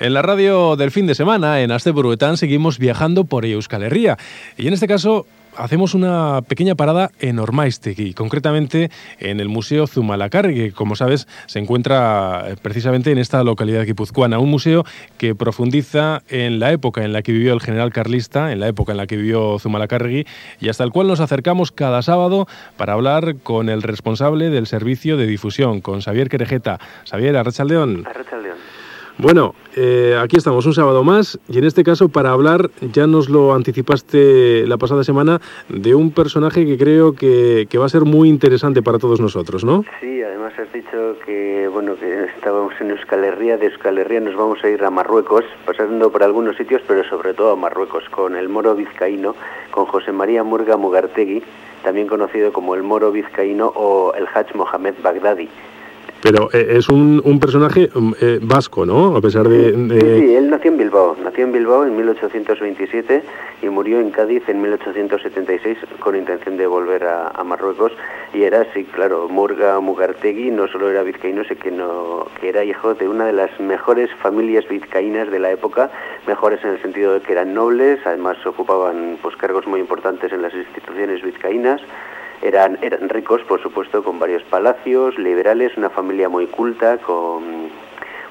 En la radio del fin de semana, en Asteburuetán, seguimos viajando por Euskal Herria. Y en este caso hacemos una pequeña parada en Ormaistegui, concretamente en el Museo Zumalacárregui, que como sabes se encuentra eh, precisamente en esta localidad guipuzcoana, un museo que profundiza en la época en la que vivió el general carlista, en la época en la que vivió Zumalacárregui y hasta el cual nos acercamos cada sábado para hablar con el responsable del servicio de difusión, con Xavier Querejeta. Xavier, Arrachaldeón. Arrachaldeón. Bueno, eh, aquí estamos un sábado más y en este caso para hablar, ya nos lo anticipaste la pasada semana, de un personaje que creo que, va a ser muy interesante para todos nosotros, ¿no? Sí, además has dicho que bueno que estábamos en Euskal Herria, de Euskal Herria nos vamos a ir a Marruecos, pasando por algunos sitios, pero sobre todo a Marruecos, con el moro vizcaíno, con José María Murga Mugartegui, también conocido como el moro vizcaíno o el Hajj Mohamed Baghdadi pero eh, es un, un personaje mm, eh, vasco, ¿no? A pesar de, Sí, sí, él nació en Bilbao. Nació en Bilbao en 1827 y murió en Cádiz en 1876 con intención de volver a, Marruecos. Y era, sí, claro, Murga Mugartegui no solo era vizcaíno, sino que, no, que era hijo de una de las mejores familias vizcaínas de la época, mejores en el sentido de que eran nobles, además ocupaban pues, cargos muy importantes en las instituciones vizcaínas. Eran, eran ricos, por supuesto, con varios palacios, liberales, una familia muy culta, con...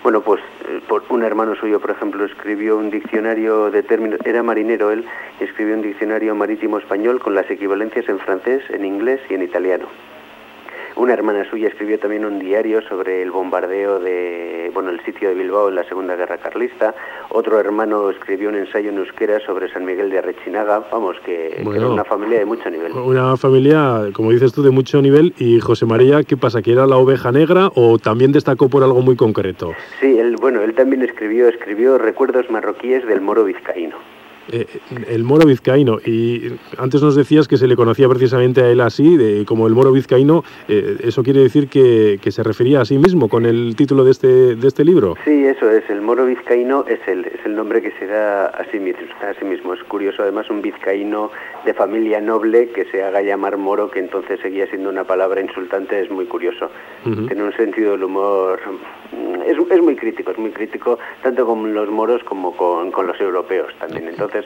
Bueno, pues eh, un hermano suyo, por ejemplo, escribió un diccionario de términos, era marinero él, escribió un diccionario marítimo español con las equivalencias en francés, en inglés y en italiano. Una hermana suya escribió también un diario sobre el bombardeo de, bueno, el sitio de Bilbao en la Segunda Guerra Carlista. Otro hermano escribió un ensayo en euskera sobre San Miguel de Arrechinaga. Vamos, que, era una familia de mucho nivel. Una familia, como dices tú, de mucho nivel. ¿Y José María, qué pasa? ¿Que era la oveja negra o también destacó por algo muy concreto? Sí, él, bueno, él también escribió, escribió recuerdos marroquíes del moro vizcaíno. Eh, el moro vizcaíno. Y antes nos decías que se le conocía precisamente a él así, de, como el moro vizcaíno. Eh, ¿Eso quiere decir que, se refería a sí mismo con el título de este, de este libro? Sí, eso es. El moro vizcaíno es el, es el nombre que se da a sí, mismo, a sí mismo. Es curioso, además, un vizcaíno de familia noble que se haga llamar moro, que entonces seguía siendo una palabra insultante, es muy curioso. Tiene un sentido del humor. Es, es, muy crítico, es muy crítico tanto con los moros como con, con los europeos también. Entonces,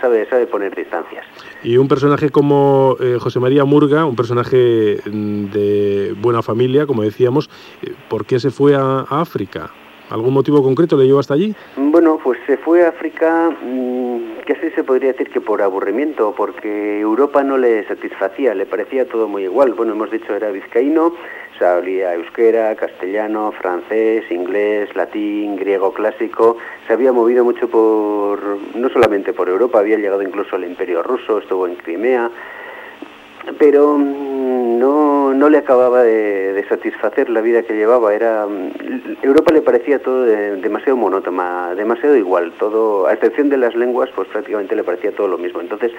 sabe, sabe poner distancias. Y un personaje como eh, José María Murga, un personaje mm, de buena familia, como decíamos, eh, ¿por qué se fue a, África? ¿Algún motivo concreto le llevó hasta allí? Bueno, pues se fue a África, mm, que así se podría decir que por aburrimiento, porque Europa no le satisfacía, le parecía todo muy igual. Bueno, hemos dicho era vizcaíno, sabía euskera, castellano, francés, inglés, latín, griego clásico. Se había movido mucho por, no solamente por Europa, había llegado incluso al Imperio Ruso, estuvo en Crimea, pero mm, no, no le acababa de, satisfacer la vida que llevaba. Era mm, Europa le parecía todo demasiado monótona, demasiado igual, todo, a excepción de las lenguas, pues prácticamente le parecía todo lo mismo. Entonces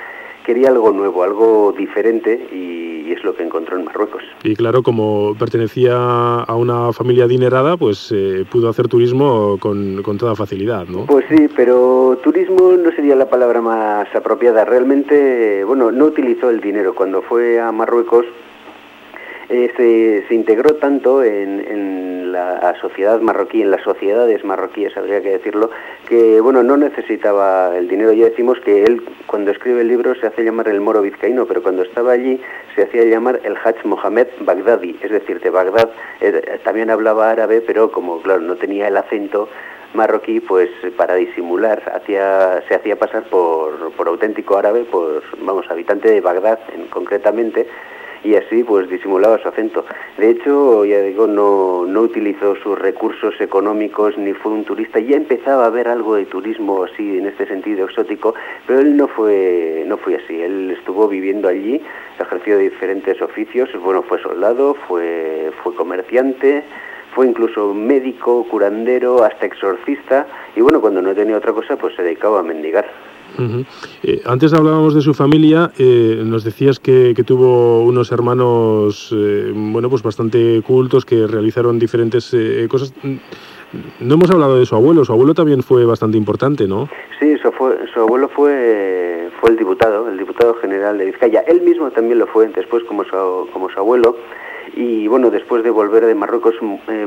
quería algo nuevo, algo diferente y, es lo que encontró en Marruecos. Y claro, como pertenecía a una familia adinerada, pues eh, pudo hacer turismo con, con, toda facilidad, ¿no? Pues sí, pero turismo no sería la palabra más apropiada. Realmente, bueno, no utilizó el dinero. Cuando fue a Marruecos, eh, se, integró tanto en, la sociedad marroquí, en las sociedades marroquíes, habría que decirlo, que bueno, no necesitaba el dinero. Ya decimos que él, cuando escribe el libro, se hace llamar el moro vizcaíno, pero cuando estaba allí se hacía llamar el Hajj Mohamed Baghdadi, es decir, de Bagdad. Eh, también hablaba árabe, pero como, claro, no tenía el acento marroquí, pues para disimular hacía, se hacía pasar por, por auténtico árabe, pues vamos, habitante de Bagdad en, concretamente, y así pues disimulaba su acento. De hecho, ya digo, no, no utilizó sus recursos económicos ni fue un turista, ya empezaba a ver algo de turismo así en este sentido exótico, pero él no fue, no fue así, él estuvo viviendo allí, ejerció diferentes oficios, bueno, fue soldado, fue, fue comerciante, fue incluso médico, curandero, hasta exorcista, y bueno, cuando no tenía otra cosa, pues se dedicaba a mendigar. Eh, antes hablábamos de su familia, eh, nos decías que, tuvo unos hermanos, eh, bueno, pues bastante cultos que realizaron diferentes cosas. No hemos hablado de su abuelo, su abuelo también fue bastante importante, ¿no? Sí, su, abuelo fue, fue el diputado, el diputado general de Vizcaya. Él mismo también lo fue después como su, como su abuelo y bueno, después de volver de Marruecos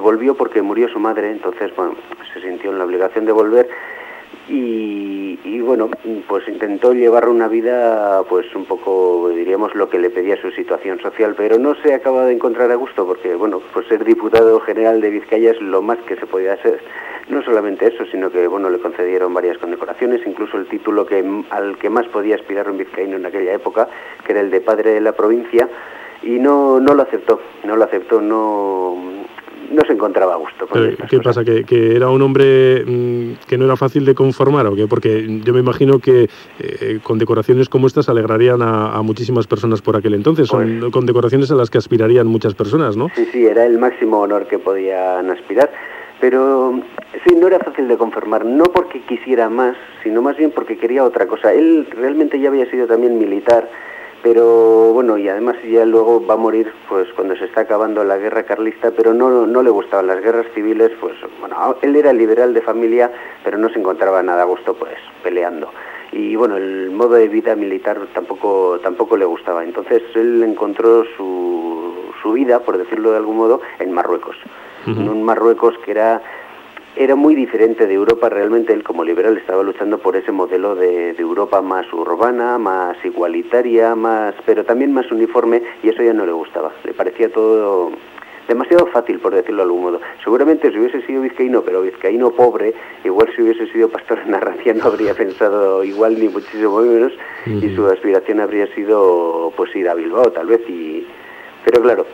volvió porque murió su madre, entonces bueno, se sintió en la obligación de volver y, bueno, pues intentó llevar una vida pues un poco, diríamos, lo que le pedía su situación social, pero no se acaba de encontrar a gusto porque, bueno, pues ser diputado general de Vizcaya es lo más que se podía hacer. No solamente eso, sino que, bueno, le concedieron varias condecoraciones, incluso el título que al que más podía aspirar un vizcaíno en aquella época, que era el de padre de la provincia, y no, no lo aceptó, no lo aceptó, no no se encontraba a gusto. ¿Qué pasa? ¿Que, era un hombre mm, que no era fácil de conformar o qué? Porque yo me imagino que eh, con decoraciones como estas alegrarían a, muchísimas personas por aquel entonces. Son pues con decoraciones a las que aspirarían muchas personas, ¿no? Sí, sí, era el máximo honor que podían aspirar. Pero sí, no era fácil de conformar, no porque quisiera más, sino más bien porque quería otra cosa. Él realmente ya había sido también militar pero bueno, y además ya luego va a morir pues cuando se está acabando la guerra carlista, pero no, no le gustaban las guerras civiles, pues bueno, él era liberal de familia, pero no se encontraba nada a gusto pues peleando. Y bueno, el modo de vida militar tampoco, tampoco le gustaba. Entonces él encontró su, su vida, por decirlo de algún modo, en Marruecos. En un Marruecos que era era muy diferente de Europa. Realmente él como liberal estaba luchando por ese modelo de, Europa más urbana, más igualitaria, más, pero también más uniforme y eso ya no le gustaba. Le parecía todo demasiado fácil, por decirlo de algún modo. Seguramente si hubiese sido vizcaíno, pero vizcaíno pobre, igual si hubiese sido pastor en Narracia no habría pensado igual ni muchísimo menos y su aspiración habría sido pues ir a Bilbao tal vez y pero claro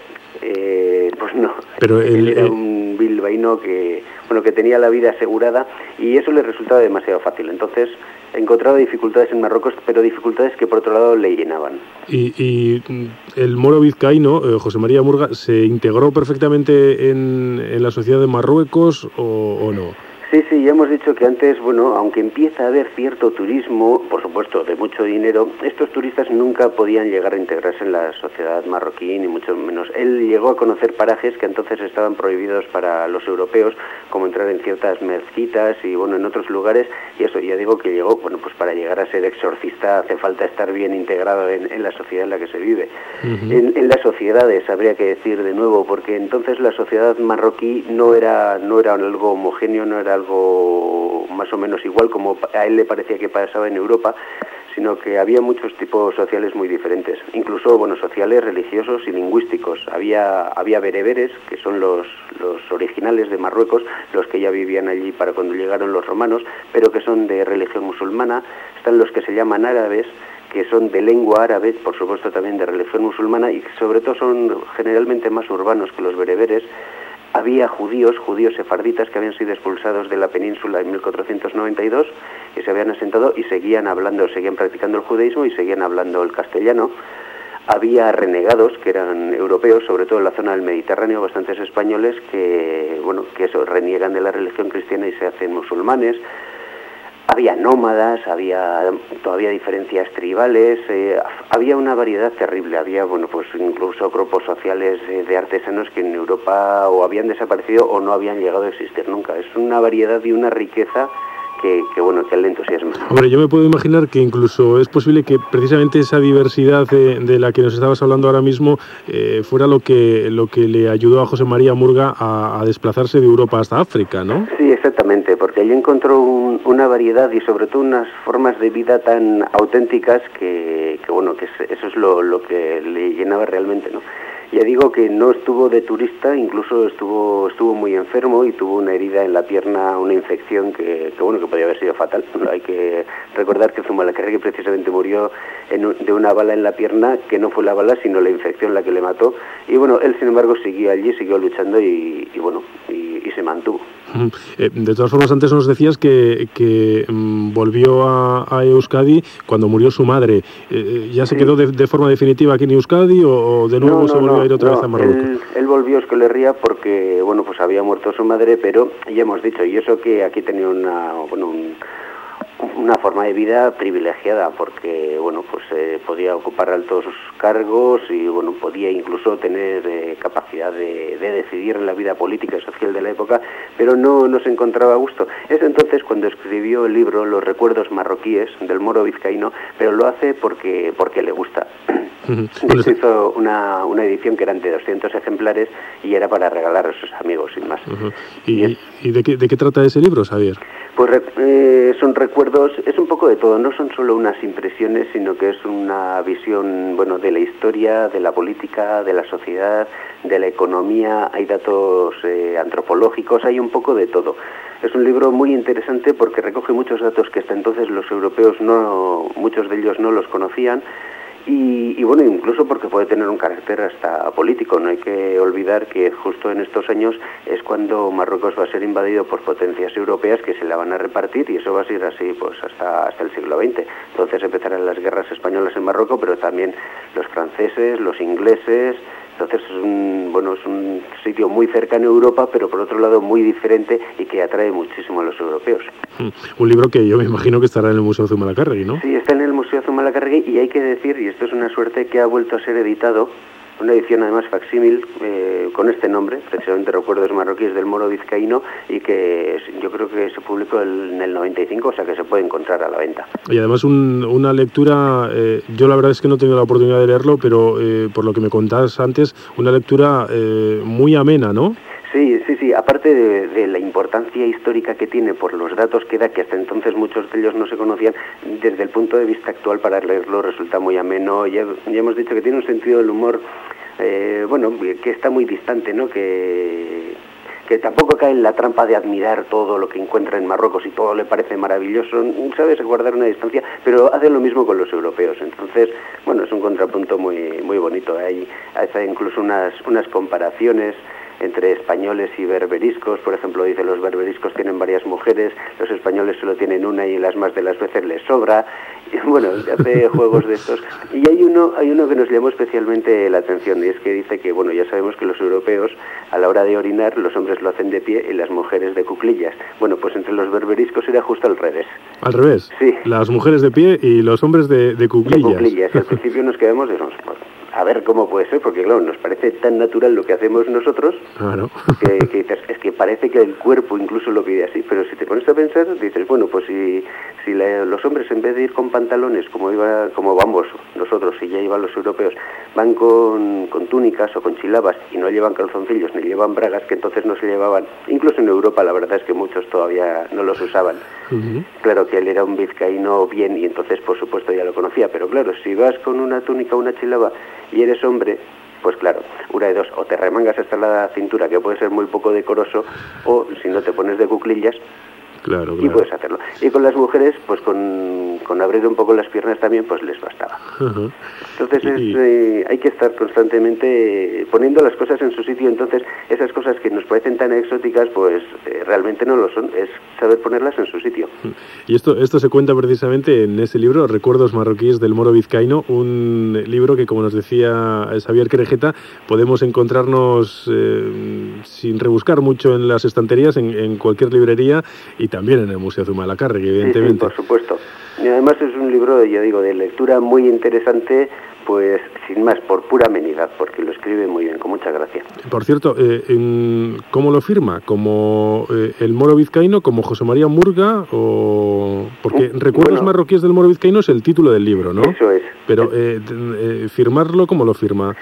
eh, pues no pero él, era un bilbaíno que bueno, que tenía la vida asegurada y eso le resultaba demasiado fácil. Entonces encontraba dificultades en Marruecos, pero dificultades que por otro lado le llenaban. ¿Y, el moro vizcaíno, eh, José María Murga, se integró perfectamente en, la sociedad de Marruecos o no? Sí, sí, ya hemos dicho que antes, bueno, aunque empieza a haber cierto turismo, por supuesto, de mucho dinero, estos turistas nunca podían llegar a integrarse en la sociedad marroquí, ni mucho menos. Él llegó a conocer parajes que entonces estaban prohibidos para los europeos, como entrar en ciertas mezquitas y, bueno, en otros lugares, y eso ya digo que llegó, bueno, pues para llegar a ser exorcista hace falta estar bien integrado en, la sociedad en la que se vive. en, en, las sociedades, habría que decir de nuevo, porque entonces la sociedad marroquí no era, no era algo homogéneo, no era algo más o menos igual como a él le parecía que pasaba en Europa, sino que había muchos tipos sociales muy diferentes, incluso bueno, sociales, religiosos y lingüísticos. Había, había bereberes, que son los, los originales de Marruecos, los que ya vivían allí para cuando llegaron los romanos, pero que son de religión musulmana. Están los que se llaman árabes, que son de lengua árabe, por supuesto también de religión musulmana, y sobre todo son generalmente más urbanos que los bereberes había judíos, judíos sefarditas que habían sido expulsados de la península en 1492 y se habían asentado y seguían hablando, seguían practicando el judaísmo y seguían hablando el castellano. Había renegados que eran europeos, sobre todo en la zona del Mediterráneo, bastantes españoles que, bueno, que eso, reniegan de la religión cristiana y se hacen musulmanes había nómadas, había todavía diferencias tribales, eh, había una variedad terrible, había bueno pues incluso grupos sociales eh, de artesanos que en Europa o habían desaparecido o no habían llegado a existir nunca. Es una variedad y una riqueza que, bueno, que le entusiasma. Hombre, yo me puedo imaginar que incluso es posible que precisamente esa diversidad de, la que nos estabas hablando ahora mismo eh, fuera lo que, lo que le ayudó a José María Murga a, desplazarse de Europa hasta África, ¿no? Sí, exactamente, porque allí encontró una variedad y sobre todo unas formas de vida tan auténticas que, bueno, que eso es lo, lo que le llenaba realmente, ¿no? Ya digo que no estuvo de turista, incluso estuvo estuvo muy enfermo y tuvo una herida en la pierna, una infección que, bueno que podía haber sido fatal. Hay que recordar que que precisamente murió de una bala en la pierna, que no fue la bala sino la infección la que le mató. Y bueno, él sin embargo siguió allí, siguió luchando y, bueno y se mantuvo. Eh, de todas formas, antes nos decías que, que mm, volvió a, Euskadi cuando murió su madre. Eh, eh, ¿Ya se quedó de, forma definitiva aquí en Euskadi o, de nuevo se volvió a ir otra vez a Marruecos? Él, volvió a Euskal porque, bueno, pues había muerto su madre, pero ya hemos dicho, y eso que aquí tenía una, bueno, una forma de vida privilegiada porque bueno pues eh, podía ocupar altos cargos y bueno podía incluso tener eh, capacidad de, decidir en la vida política y social de la época pero no, no se encontraba a gusto es entonces cuando escribió el libro Los recuerdos marroquíes del moro vizcaíno pero lo hace porque porque le gusta se hizo una, una, edición que eran de 200 ejemplares y era para regalar a sus amigos, sin más. ¿Y, ¿Y, de, qué, de, qué, trata ese libro, Xavier? Pues eh, son recuerdos, es un poco de todo, no son solo unas impresiones, sino que es una visión bueno, de la historia, de la política, de la sociedad, de la economía, hay datos eh, antropológicos, hay un poco de todo. Es un libro muy interesante porque recoge muchos datos que hasta entonces los europeos no, muchos de ellos no los conocían y, bueno, incluso porque puede tener un carácter hasta político. No hay que olvidar que justo en estos años es cuando Marruecos va a ser invadido por potencias europeas que se la van a repartir y eso va a ser así pues hasta, hasta el siglo XX. Entonces empezarán las guerras españolas en Marruecos, pero también los franceses, los ingleses, entonces es un, bueno, es un sitio muy cercano a Europa, pero por otro lado muy diferente y que atrae muchísimo a los europeos. Mm. Un libro que yo me imagino que estará en el Museo Zumalacárregui, ¿no? Sí, está en el Museo Zumalacárregui y hay que decir, y esto es una suerte, que ha vuelto a ser editado una edición además facsímil eh, con este nombre, precisamente Recuerdos Marroquíes del Moro Vizcaíno, y que yo creo que se publicó en el 95, o sea que se puede encontrar a la venta. Y además una lectura, eh, yo la verdad es que no he tenido la oportunidad de leerlo, pero eh, por lo que me contabas antes, una lectura muy amena, ¿no? Sí, sí, sí. Aparte de, la importancia histórica que tiene por los datos que da, que hasta entonces muchos de ellos no se conocían, desde el punto de vista actual para leerlo resulta muy ameno. Ya, ya hemos dicho que tiene un sentido del humor, eh, bueno, que está muy distante, ¿no? Que, que tampoco cae en la trampa de admirar todo lo que encuentra en Marruecos y todo le parece maravilloso, sabes guardar una distancia, pero hace lo mismo con los europeos. Entonces, bueno, es un contrapunto muy muy bonito. Hay, hay incluso unas unas comparaciones entre españoles y berberiscos. Por ejemplo, dice los berberiscos tienen varias mujeres, los españoles solo tienen una y las más de las veces les sobra. Y, bueno, hace juegos de estos. Y hay uno, hay uno que nos llamó especialmente la atención y es que dice que, bueno, ya sabemos que los europeos a la hora de orinar los hombres lo hacen de pie y las mujeres de cuclillas. Bueno, pues entre los berberiscos era justo al revés. ¿Al revés? Sí. Las mujeres de pie y los hombres de, de cuclillas. De cuclillas. Al principio nos quedamos de a ver cómo puede ser, porque claro, nos parece tan natural lo que hacemos nosotros que, dices, es que parece que el cuerpo incluso lo pide así, pero si te pones a pensar, dices, bueno, pues si, si los hombres en vez de ir con pantalones como iba, como vamos nosotros, y ya iban los europeos, van con, con túnicas o con chilabas y no llevan calzoncillos ni llevan bragas, que entonces no se llevaban, incluso en Europa la verdad es que muchos todavía no los usaban. Claro que él era un vizcaíno bien y entonces por supuesto ya lo conocía, pero claro, si vas con una túnica o una chilaba y eres hombre, pues claro, una de dos, o te remangas hasta la cintura, que puede ser muy poco decoroso, o si no te pones de cuclillas, Claro, Y puedes hacerlo. Y con las mujeres, pues con, con abrir un poco las piernas también, pues les bastaba. Entonces eh, hay que estar constantemente poniendo las cosas en su sitio. Entonces esas cosas que nos parecen tan exóticas, pues eh, realmente no lo son. Es saber ponerlas en su sitio. Y esto, esto se cuenta precisamente en ese libro, Recuerdos marroquíes del moro vizcaíno, un libro que, como nos decía Xavier Querejeta, podemos encontrarnos eh, sin rebuscar mucho en las estanterías, en, en cualquier librería y también en el Museo Zumalacárregui, evidentemente. por supuesto. Y además es un libro, ya digo, de lectura muy interesante pues sin más, por pura amenidad, porque lo escribe muy bien, con mucha gracia. Por cierto, eh, ¿cómo lo firma? ¿Como eh, el moro vizcaíno, como José María Murga? o Porque mm, Recuerdos marroquíes del moro vizcaíno es el título del libro, ¿no? Eso es. Pero eh, firmarlo, ¿cómo lo firma?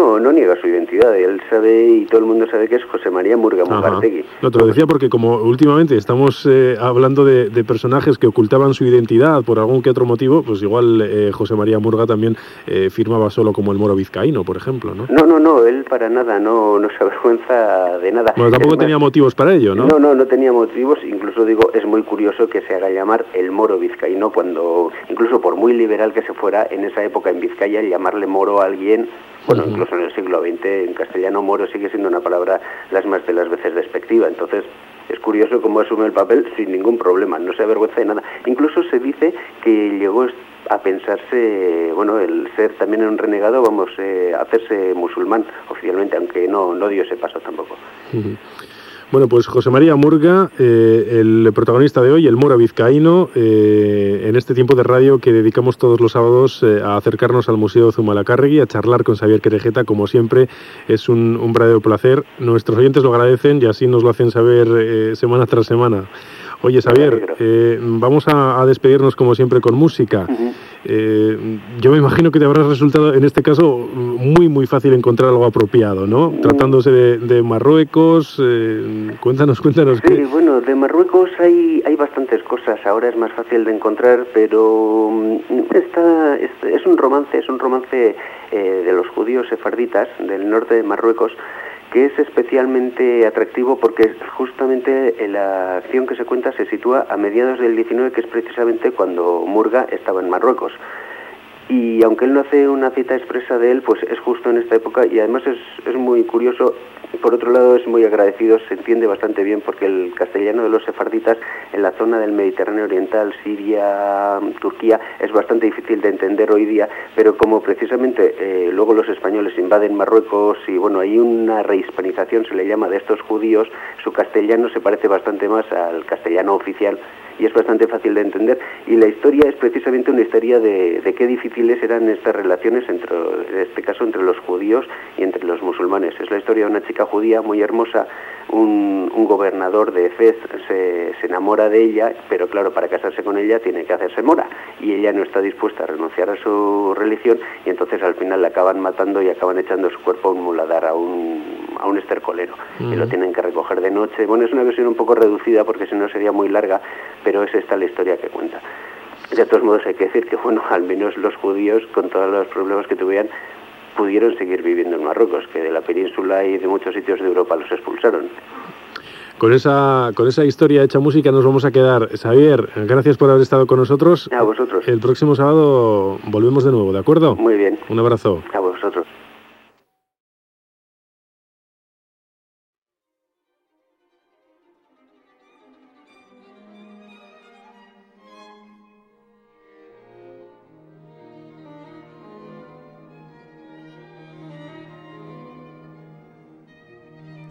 No, no niega su identidad, él sabe y todo el mundo sabe que es José María Murga Mugartegui. No, te lo decía porque como últimamente estamos hablando de, de, personajes que ocultaban su identidad por algún que otro motivo, pues igual José María Murga también eh, firmaba solo como el moro vizcaíno, por ejemplo, ¿no? No, no, no, él para nada, no, no se avergüenza de nada. Bueno, tampoco tenía motivos para ello, ¿no? No, no, no tenía motivos, incluso digo, es muy curioso que se haga llamar el moro vizcaíno cuando, incluso por muy liberal que se fuera en esa época en Vizcaya, llamarle moro a alguien bueno, incluso en el siglo XX en castellano moro sigue siendo una palabra las más de las veces despectiva, entonces es curioso cómo asume el papel sin ningún problema, no se avergüenza de nada. Incluso se dice que llegó a pensarse, bueno, el ser también un renegado, vamos, eh, a hacerse musulmán oficialmente, aunque no, no dio ese paso tampoco. Bueno, pues José María Murga, eh, el protagonista de hoy, el Mora Vizcaíno, eh, en este tiempo de radio que dedicamos todos los sábados eh, a acercarnos al Museo Zumalacárregui, a charlar con Xavier Querejeta, como siempre, es un, un verdadero placer. Nuestros oyentes lo agradecen y así nos lo hacen saber semana tras semana. Oye, Xavier, vamos a, despedirnos como siempre con música. Eh, yo me imagino que te habrá resultado en este caso muy muy fácil encontrar algo apropiado, ¿no? Mm. Tratándose de, Marruecos, eh, cuéntanos, cuéntanos. Sí, bueno, de Marruecos hay, hay bastantes cosas, ahora es más fácil de encontrar, pero mm, esta, es, un romance, es un romance eh, de los judíos sefarditas del norte de Marruecos que es especialmente atractivo porque justamente la acción que se cuenta se sitúa a mediados del 19, que es precisamente cuando Murga estaba en Marruecos. Y aunque él no hace una cita expresa de él, pues es justo en esta época y además es, es muy curioso por otro lado, es muy agradecido, se entiende bastante bien porque el castellano de los sefarditas en la zona del Mediterráneo Oriental, Siria, Turquía, es bastante difícil de entender hoy día, pero como precisamente eh, luego los españoles invaden Marruecos y bueno, hay una rehispanización, se le llama, de estos judíos, su castellano se parece bastante más al castellano oficial y es bastante fácil de entender. Y la historia es precisamente una historia de, qué difíciles eran estas relaciones, entre, en este caso entre los judíos y entre los musulmanes. Es la historia de una chica judía muy hermosa, un, gobernador de Fez se, se, enamora de ella, pero claro, para casarse con ella tiene que hacerse mora y ella no está dispuesta a renunciar a su religión y entonces al final la acaban matando y acaban echando su cuerpo a un muladar, a un, a un estercolero y lo tienen que recoger de noche. Bueno, es una versión un poco reducida porque si no sería muy larga, pero es esta la historia que cuenta. De todos modos hay que decir que, bueno, al menos los judíos, con todos los problemas que tuvieran, pudieron seguir viviendo en Marruecos, que de la península y de muchos sitios de Europa los expulsaron. Con esa, con esa historia hecha música nos vamos a quedar. Xavier, gracias por haber estado con nosotros. A vosotros. El próximo sábado volvemos de nuevo, ¿de acuerdo? Muy bien. Un abrazo. A vosotros.